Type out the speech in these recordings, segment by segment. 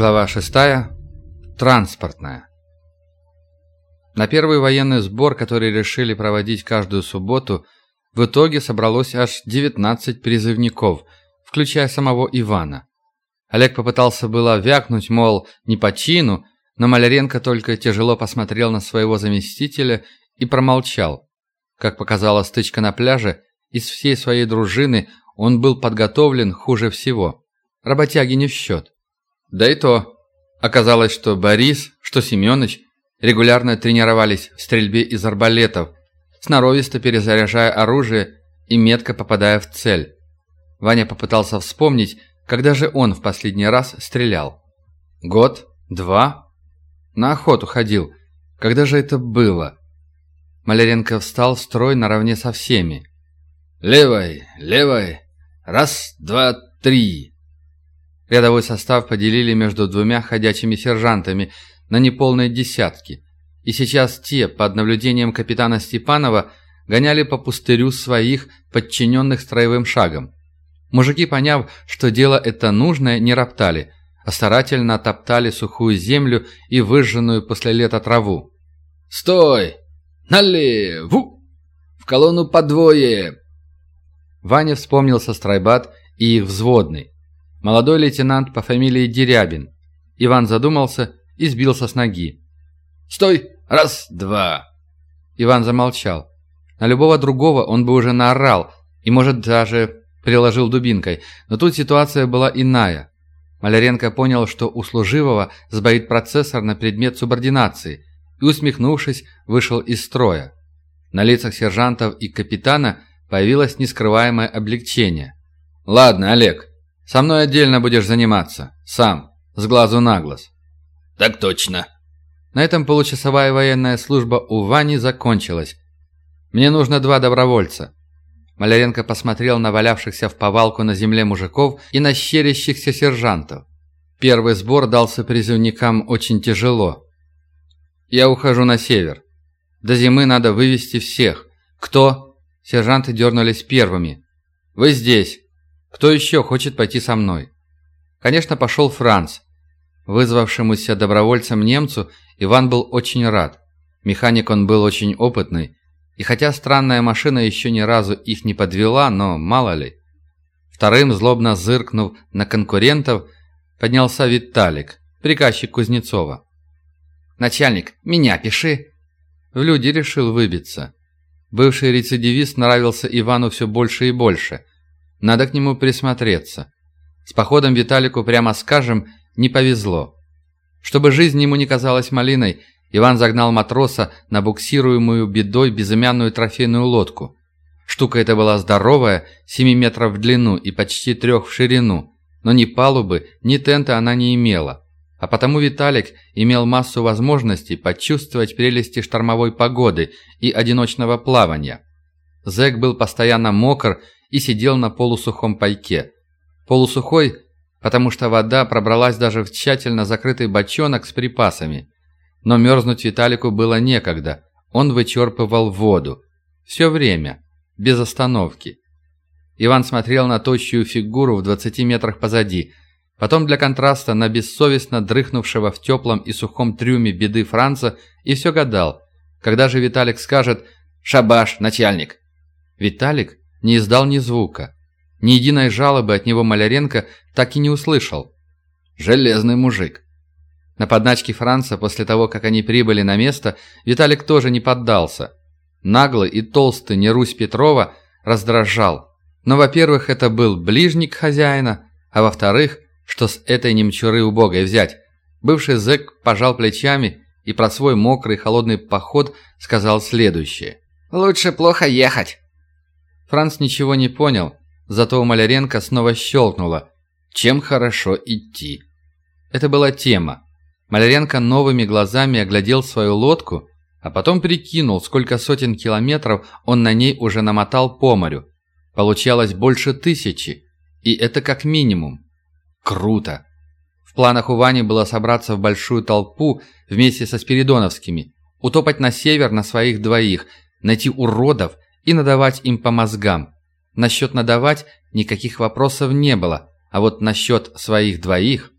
Глава 6. Транспортная. На первый военный сбор, который решили проводить каждую субботу, в итоге собралось аж 19 призывников, включая самого Ивана. Олег попытался было вякнуть, мол, не по чину, но Маляренко только тяжело посмотрел на своего заместителя и промолчал. Как показала стычка на пляже, из всей своей дружины он был подготовлен хуже всего. Работяги не в счет. Да и то. Оказалось, что Борис, что Семенович регулярно тренировались в стрельбе из арбалетов, сноровисто перезаряжая оружие и метко попадая в цель. Ваня попытался вспомнить, когда же он в последний раз стрелял. Год? Два? На охоту ходил. Когда же это было? Маляренко встал в строй наравне со всеми. «Левой, левой, раз, два, три!» Рядовой состав поделили между двумя ходячими сержантами на неполные десятки. И сейчас те, под наблюдением капитана Степанова, гоняли по пустырю своих подчиненных строевым шагом. Мужики, поняв, что дело это нужное, не роптали, а старательно топтали сухую землю и выжженную после лета траву. «Стой! Налеву! В колонну по двое!» Ваня вспомнил со стройбат и их взводный. Молодой лейтенант по фамилии Дерябин. Иван задумался и сбился с ноги. «Стой! Раз, два!» Иван замолчал. На любого другого он бы уже наорал и, может, даже приложил дубинкой, но тут ситуация была иная. Маляренко понял, что у служивого сбоит процессор на предмет субординации и, усмехнувшись, вышел из строя. На лицах сержантов и капитана появилось нескрываемое облегчение. «Ладно, Олег, со мной отдельно будешь заниматься. Сам. С глазу на глаз». «Так точно». На этом получасовая военная служба у Вани закончилась. «Мне нужно два добровольца». Маляренко посмотрел на валявшихся в повалку на земле мужиков и на щерящихся сержантов. Первый сбор дался призывникам очень тяжело. «Я ухожу на север. До зимы надо вывести всех. Кто?» Сержанты дернулись первыми. «Вы здесь. Кто еще хочет пойти со мной? Конечно, пошел Франц. Вызвавшемуся добровольцем немцу Иван был очень рад. Механик он был очень опытный. И хотя странная машина еще ни разу их не подвела, но мало ли. Вторым, злобно зыркнув на конкурентов, поднялся Виталик, приказчик Кузнецова. «Начальник, меня пиши!» В люди решил выбиться. Бывший рецидивист нравился Ивану все больше и больше. Надо к нему присмотреться. С походом Виталику, прямо скажем, не повезло. Чтобы жизнь ему не казалась малиной, Иван загнал матроса на буксируемую бедой безымянную трофейную лодку. Штука эта была здоровая, 7 метров в длину и почти трех в ширину, но ни палубы, ни тента она не имела. А потому Виталик имел массу возможностей почувствовать прелести штормовой погоды и одиночного плавания. Зэк был постоянно мокр и сидел на полусухом пайке. Полусухой, потому что вода пробралась даже в тщательно закрытый бочонок с припасами. Но мерзнуть Виталику было некогда. Он вычерпывал воду. Все время. Без остановки. Иван смотрел на тощую фигуру в 20 метрах позади. Потом для контраста на бессовестно дрыхнувшего в теплом и сухом трюме беды Франца и все гадал. Когда же Виталик скажет «Шабаш, начальник!» Виталик не издал ни звука. Ни единой жалобы от него Маляренко так и не услышал. Железный мужик. На подначке Франца после того, как они прибыли на место, Виталик тоже не поддался. Наглый и толстый Нерусь Петрова раздражал. Но, во-первых, это был ближник хозяина, а во-вторых, что с этой немчуры убогой взять? Бывший зэк пожал плечами и про свой мокрый холодный поход сказал следующее. «Лучше плохо ехать. Франц ничего не понял, зато у Маляренко снова щелкнуло. Чем хорошо идти? Это была тема. Маляренко новыми глазами оглядел свою лодку, а потом прикинул, сколько сотен километров он на ней уже намотал по морю. Получалось больше тысячи, и это как минимум. Круто! В планах у Вани было собраться в большую толпу вместе со Спиридоновскими, утопать на север на своих двоих, найти уродов и надавать им по мозгам. Насчет надавать никаких вопросов не было, а вот насчет своих двоих...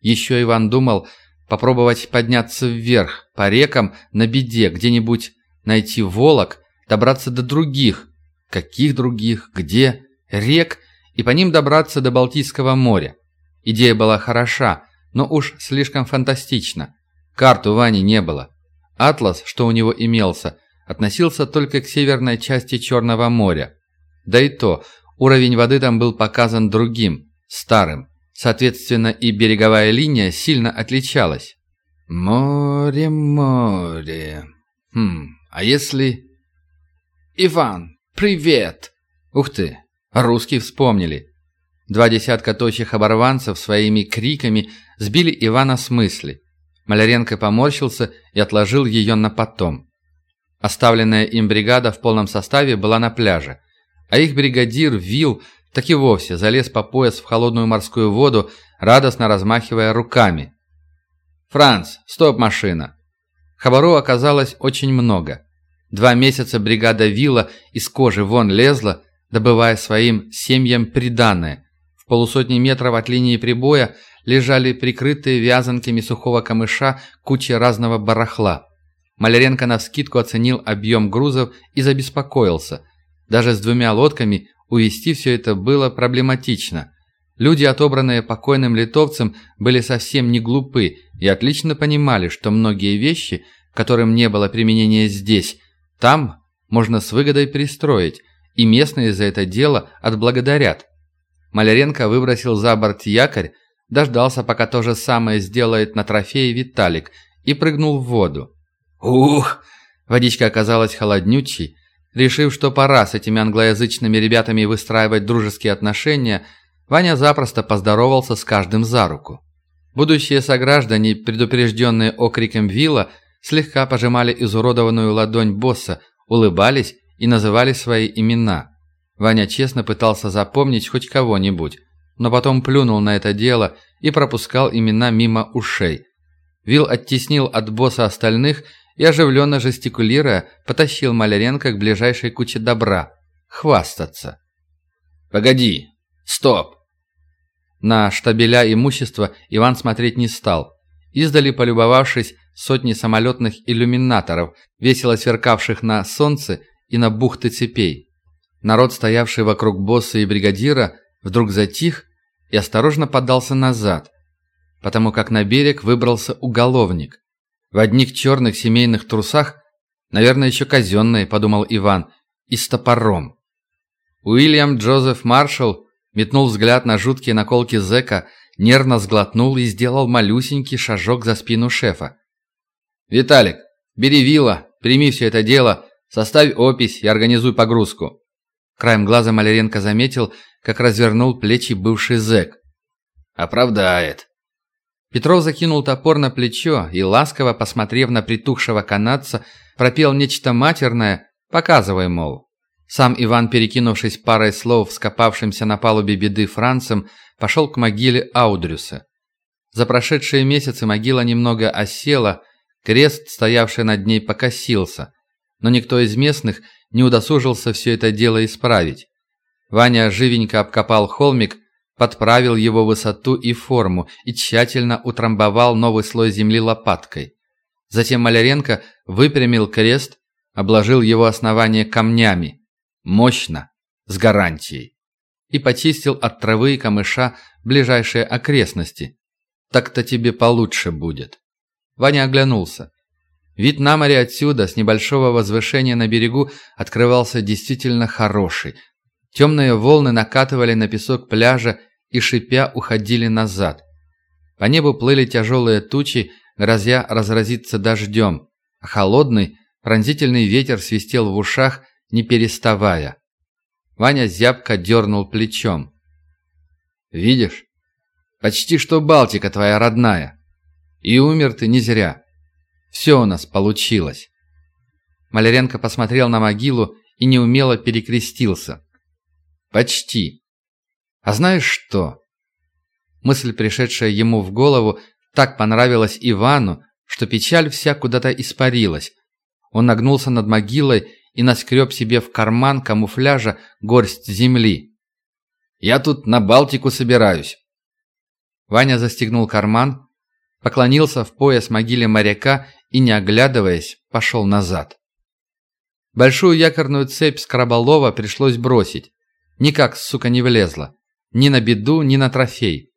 Еще Иван думал попробовать подняться вверх, по рекам, на беде, где-нибудь найти волок, добраться до других. Каких других? Где? Рек, и по ним добраться до Балтийского моря. Идея была хороша, но уж слишком фантастична. Карт у Вани не было. Атлас, что у него имелся, относился только к северной части Черного моря. Да и то, уровень воды там был показан другим, старым. Соответственно, и береговая линия сильно отличалась. Море, море. Хм, а если... Иван, привет! Ух ты, русские вспомнили. Два десятка тощих оборванцев своими криками сбили Ивана с мысли. Маляренко поморщился и отложил ее на потом. Оставленная им бригада в полном составе была на пляже, а их бригадир Вил так и вовсе залез по пояс в холодную морскую воду, радостно размахивая руками. «Франц, стоп, машина!» Хабару оказалось очень много. Два месяца бригада Вилла из кожи вон лезла, добывая своим семьям приданное. В полусотни метров от линии прибоя лежали прикрытые вязанками сухого камыша кучи разного барахла. Маляренко навскидку оценил объем грузов и забеспокоился. Даже с двумя лодками увести все это было проблематично. Люди, отобранные покойным литовцем, были совсем не глупы и отлично понимали, что многие вещи, которым не было применения здесь, там можно с выгодой перестроить, и местные за это дело отблагодарят. Маляренко выбросил за борт якорь, дождался, пока то же самое сделает на трофее Виталик, и прыгнул в воду. Ух! Водичка оказалась холоднючей, Решив, что пора с этими англоязычными ребятами выстраивать дружеские отношения, Ваня запросто поздоровался с каждым за руку. Будущие сограждане, предупрежденные окриком вилла, слегка пожимали изуродованную ладонь босса, улыбались и называли свои имена. Ваня честно пытался запомнить хоть кого-нибудь, но потом плюнул на это дело и пропускал имена мимо ушей. Вил оттеснил от босса остальных и, оживленно жестикулируя, потащил Маляренко к ближайшей куче добра. Хвастаться. «Погоди! Стоп!» На штабеля имущества Иван смотреть не стал. Издали полюбовавшись сотни самолетных иллюминаторов, весело сверкавших на солнце и на бухты цепей. Народ, стоявший вокруг босса и бригадира, вдруг затих и осторожно подался назад, потому как на берег выбрался уголовник. В одних черных семейных трусах, наверное, еще казенные, подумал Иван, и с топором. Уильям Джозеф Маршалл метнул взгляд на жуткие наколки зэка, нервно сглотнул и сделал малюсенький шажок за спину шефа. «Виталик, бери вилла, прими все это дело, составь опись и организуй погрузку». Краем глаза Маляренко заметил, как развернул плечи бывший зэк. «Оправдает», Петров закинул топор на плечо и, ласково посмотрев на притухшего канадца, пропел нечто матерное, показывая, мол. Сам Иван, перекинувшись парой слов с копавшимся на палубе беды Францем, пошел к могиле Аудрюса. За прошедшие месяцы могила немного осела, крест, стоявший над ней, покосился, но никто из местных не удосужился все это дело исправить. Ваня живенько обкопал холмик подправил его высоту и форму и тщательно утрамбовал новый слой земли лопаткой. Затем Маляренко выпрямил крест, обложил его основание камнями. Мощно, с гарантией. И почистил от травы и камыша ближайшие окрестности. Так-то тебе получше будет. Ваня оглянулся. Вид на море отсюда, с небольшого возвышения на берегу, открывался действительно хороший, Темные волны накатывали на песок пляжа и, шипя, уходили назад. По небу плыли тяжелые тучи, грозя разразиться дождем, а холодный, пронзительный ветер свистел в ушах, не переставая. Ваня зябко дернул плечом. «Видишь? Почти что Балтика твоя родная. И умер ты не зря. Все у нас получилось». Маляренко посмотрел на могилу и неумело перекрестился. Почти. А знаешь что? Мысль, пришедшая ему в голову, так понравилась Ивану, что печаль вся куда-то испарилась. Он нагнулся над могилой и наскреб себе в карман камуфляжа горсть земли. «Я тут на Балтику собираюсь». Ваня застегнул карман, поклонился в пояс могиле моряка и, не оглядываясь, пошел назад. Большую якорную цепь с краболова пришлось бросить. Никак, сука, не влезла. Ни на беду, ни на трофей.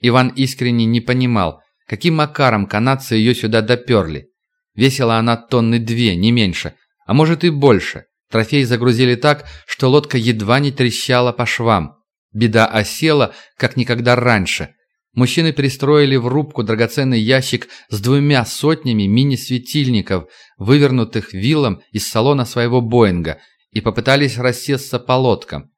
Иван искренне не понимал, каким макаром канадцы ее сюда доперли. Весила она тонны две, не меньше, а может и больше. Трофей загрузили так, что лодка едва не трещала по швам. Беда осела, как никогда раньше. Мужчины пристроили в рубку драгоценный ящик с двумя сотнями мини-светильников, вывернутых вилом из салона своего Боинга, и попытались рассесться по лодкам.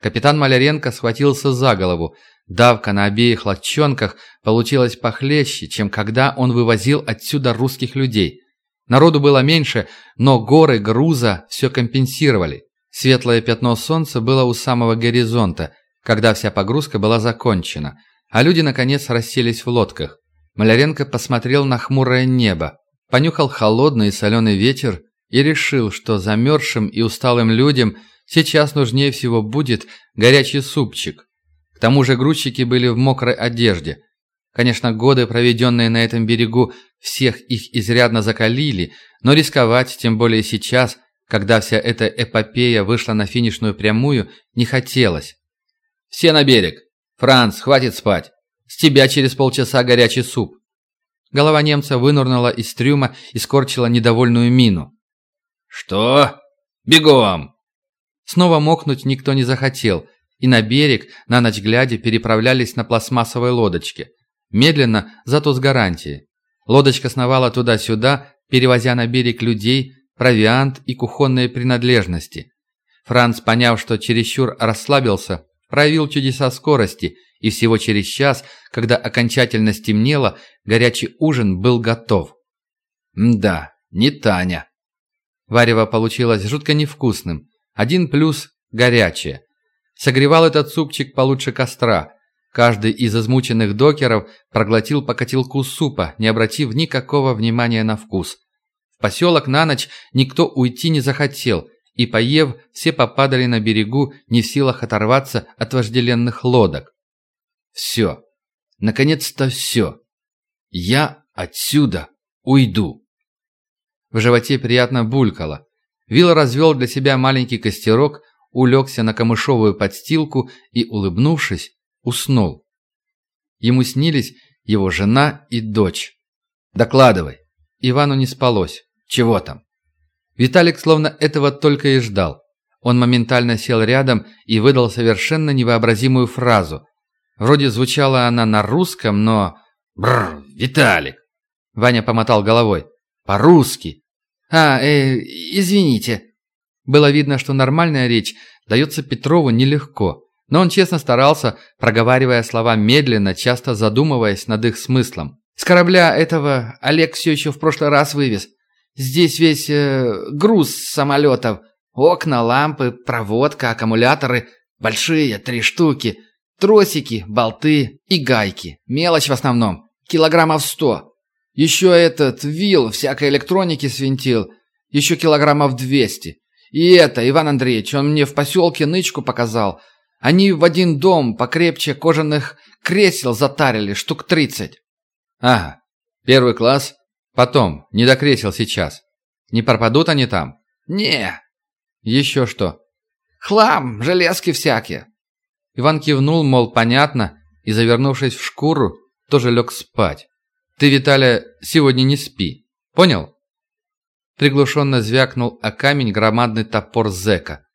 Капитан Маляренко схватился за голову. Давка на обеих лодчонках получилась похлеще, чем когда он вывозил отсюда русских людей. Народу было меньше, но горы груза все компенсировали. Светлое пятно солнца было у самого горизонта, когда вся погрузка была закончена, а люди, наконец, расселись в лодках. Маляренко посмотрел на хмурое небо, понюхал холодный и соленый ветер и решил, что замерзшим и усталым людям сейчас нужнее всего будет горячий супчик. К тому же грузчики были в мокрой одежде – Конечно, годы, проведенные на этом берегу, всех их изрядно закалили, но рисковать, тем более сейчас, когда вся эта эпопея вышла на финишную прямую, не хотелось. «Все на берег! Франц, хватит спать! С тебя через полчаса горячий суп!» Голова немца вынурнула из трюма и скорчила недовольную мину. «Что? Бегом!» Снова мокнуть никто не захотел, и на берег, на ночь глядя, переправлялись на пластмассовой лодочке – Медленно, зато с гарантией. Лодочка сновала туда-сюда, перевозя на берег людей, провиант и кухонные принадлежности. Франц, поняв, что чересчур расслабился, проявил чудеса скорости, и всего через час, когда окончательно стемнело, горячий ужин был готов. Мда, не Таня. Варево получилось жутко невкусным. Один плюс – горячее. Согревал этот супчик получше костра – Каждый из измученных докеров проглотил по котелку супа, не обратив никакого внимания на вкус. В поселок на ночь никто уйти не захотел, и, поев, все попадали на берегу, не в силах оторваться от вожделенных лодок. Все. Наконец-то все. Я отсюда уйду. В животе приятно булькало. Вилл развел для себя маленький костерок, улегся на камышовую подстилку и, улыбнувшись, уснул. Ему снились его жена и дочь. «Докладывай». Ивану не спалось. «Чего там?» Виталик словно этого только и ждал. Он моментально сел рядом и выдал совершенно невообразимую фразу. Вроде звучала она на русском, но... Бррр, Виталик!» Ваня помотал головой. «По-русски!» «А, э, извините». Было видно, что нормальная речь дается Петрову нелегко. Но он честно старался, проговаривая слова медленно, часто задумываясь над их смыслом. «С корабля этого Олег все еще в прошлый раз вывез. Здесь весь э, груз самолетов. Окна, лампы, проводка, аккумуляторы. Большие, три штуки. Тросики, болты и гайки. Мелочь в основном. Килограммов сто. Еще этот вил всякой электроники свинтил. Еще килограммов двести. И это, Иван Андреевич, он мне в поселке нычку показал. Они в один дом покрепче кожаных кресел затарили, штук тридцать. Ага, первый класс. Потом, не до кресел сейчас. Не пропадут они там? Не. Еще что? Хлам, железки всякие. Иван кивнул, мол, понятно, и, завернувшись в шкуру, тоже лег спать. Ты, Виталя, сегодня не спи. Понял? Приглушенно звякнул о камень громадный топор зэка.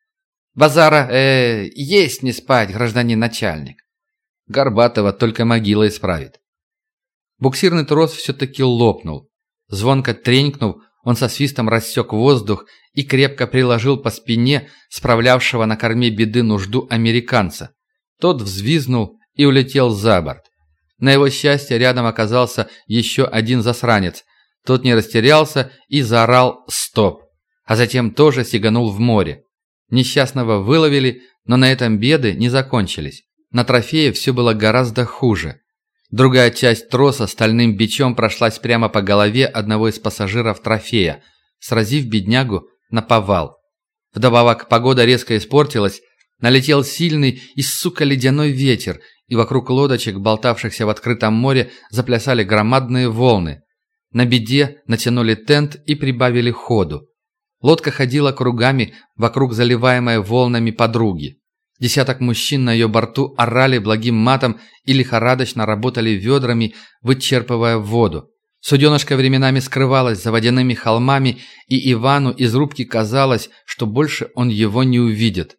Базара, э, есть не спать, гражданин начальник. Горбатого только могила исправит. Буксирный трос все-таки лопнул. Звонко тренькнув, он со свистом рассек воздух и крепко приложил по спине справлявшего на корме беды нужду американца. Тот взвизнул и улетел за борт. На его счастье рядом оказался еще один засранец. Тот не растерялся и заорал «Стоп!», а затем тоже сиганул в море. Несчастного выловили, но на этом беды не закончились. На трофее все было гораздо хуже. Другая часть троса стальным бичом прошлась прямо по голове одного из пассажиров трофея, сразив беднягу на повал. Вдобавок погода резко испортилась, Налетел сильный и, сука, ледяной ветер, и вокруг лодочек, болтавшихся в открытом море, заплясали громадные волны. На беде натянули тент и прибавили ходу. Лодка ходила кругами вокруг заливаемой волнами подруги. Десяток мужчин на ее борту орали благим матом и лихорадочно работали ведрами, вычерпывая воду. Суденышко временами скрывалось за водяными холмами, и Ивану из рубки казалось, что больше он его не увидит.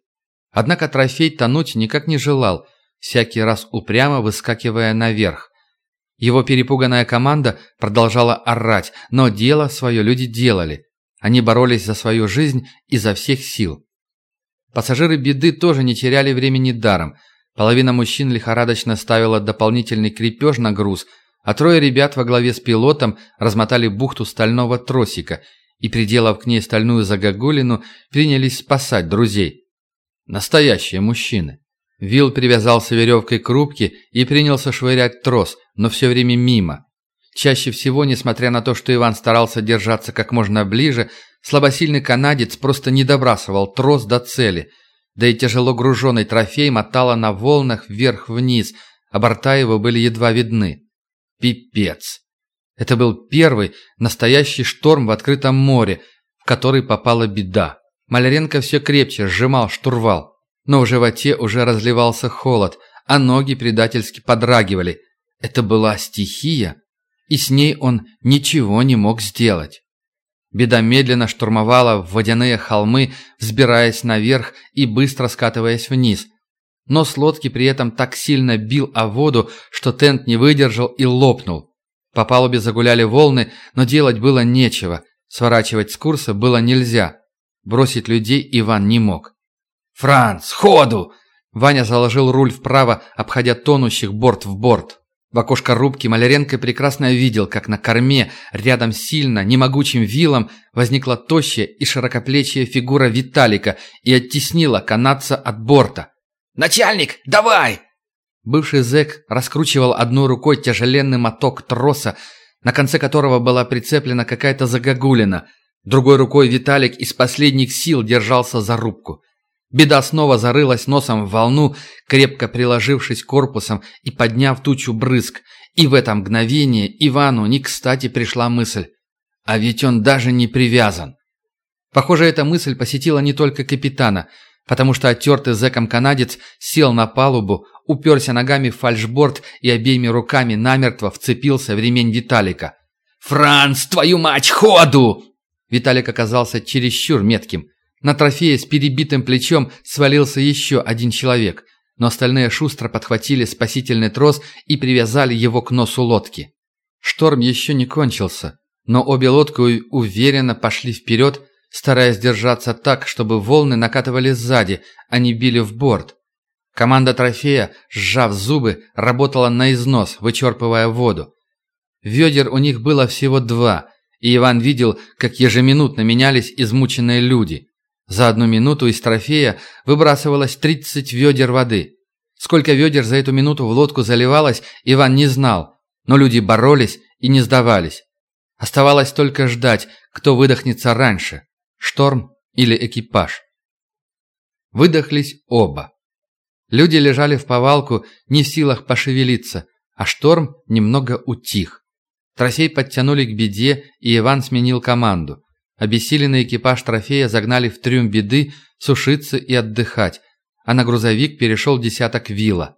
Однако трофей тонуть никак не желал, всякий раз упрямо выскакивая наверх. Его перепуганная команда продолжала орать, но дело свое люди делали. Они боролись за свою жизнь изо всех сил. Пассажиры беды тоже не теряли времени даром. Половина мужчин лихорадочно ставила дополнительный крепеж на груз, а трое ребят во главе с пилотом размотали бухту стального тросика и, приделав к ней стальную загогулину, принялись спасать друзей. Настоящие мужчины. Вилл привязался веревкой к рубке и принялся швырять трос, но все время мимо. Чаще всего, несмотря на то, что Иван старался держаться как можно ближе, слабосильный канадец просто не добрасывал трос до цели, да и тяжело груженный трофей мотало на волнах вверх-вниз, а борта его были едва видны. Пипец! Это был первый настоящий шторм в открытом море, в который попала беда. Маляренко все крепче сжимал штурвал, но в животе уже разливался холод, а ноги предательски подрагивали. Это была стихия, и с ней он ничего не мог сделать. Беда медленно штурмовала водяные холмы, взбираясь наверх и быстро скатываясь вниз. Но с лодки при этом так сильно бил о воду, что тент не выдержал и лопнул. По палубе загуляли волны, но делать было нечего. Сворачивать с курса было нельзя. Бросить людей Иван не мог. «Франц, ходу!» Ваня заложил руль вправо, обходя тонущих борт в борт. В окошко рубки Маляренко прекрасно видел, как на корме, рядом сильно, немогучим вилом, возникла тощая и широкоплечья фигура Виталика и оттеснила канадца от борта. «Начальник, давай!» Бывший зэк раскручивал одной рукой тяжеленный моток троса, на конце которого была прицеплена какая-то загогулина. Другой рукой Виталик из последних сил держался за рубку. Беда снова зарылась носом в волну, крепко приложившись корпусом и подняв тучу брызг. И в это мгновение Ивану не кстати пришла мысль. А ведь он даже не привязан. Похоже, эта мысль посетила не только капитана, потому что оттертый зэком канадец сел на палубу, уперся ногами в фальшборд и обеими руками намертво вцепился в ремень Виталика. «Франц, твою мать, ходу!» Виталик оказался чересчур метким – на трофее с перебитым плечом свалился еще один человек, но остальные шустро подхватили спасительный трос и привязали его к носу лодки. Шторм еще не кончился, но обе лодки уверенно пошли вперед, стараясь держаться так, чтобы волны накатывали сзади, а не били в борт. Команда трофея, сжав зубы, работала на износ, вычерпывая воду. Ведер у них было всего два, и Иван видел, как ежеминутно менялись измученные люди. За одну минуту из трофея выбрасывалось 30 ведер воды. Сколько ведер за эту минуту в лодку заливалось, Иван не знал, но люди боролись и не сдавались. Оставалось только ждать, кто выдохнется раньше – шторм или экипаж. Выдохлись оба. Люди лежали в повалку, не в силах пошевелиться, а шторм немного утих. Трофей подтянули к беде, и Иван сменил команду – Обессиленный экипаж трофея загнали в трюм беды сушиться и отдыхать, а на грузовик перешел десяток вилла.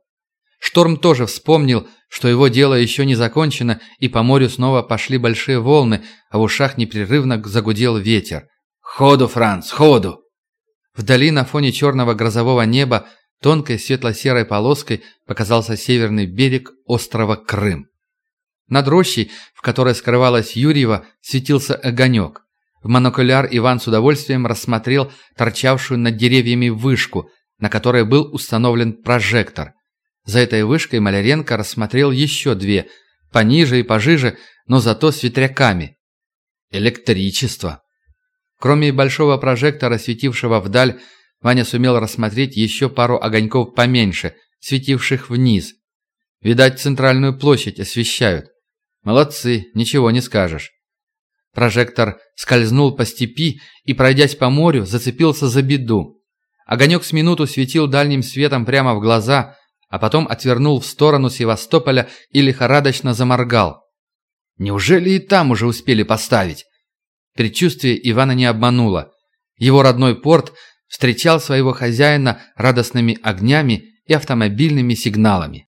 Шторм тоже вспомнил, что его дело еще не закончено, и по морю снова пошли большие волны, а в ушах непрерывно загудел ветер. «Ходу, Франц, ходу!» Вдали на фоне черного грозового неба тонкой светло-серой полоской показался северный берег острова Крым. Над рощей, в которой скрывалась Юрьева, светился огонек. В монокуляр Иван с удовольствием рассмотрел торчавшую над деревьями вышку, на которой был установлен прожектор. За этой вышкой Маляренко рассмотрел еще две, пониже и пожиже, но зато с ветряками. Электричество. Кроме большого прожектора, светившего вдаль, Ваня сумел рассмотреть еще пару огоньков поменьше, светивших вниз. Видать, центральную площадь освещают. Молодцы, ничего не скажешь. Прожектор скользнул по степи и, пройдясь по морю, зацепился за беду. Огонек с минуту светил дальним светом прямо в глаза, а потом отвернул в сторону Севастополя и лихорадочно заморгал. Неужели и там уже успели поставить? Предчувствие Ивана не обмануло. Его родной порт встречал своего хозяина радостными огнями и автомобильными сигналами.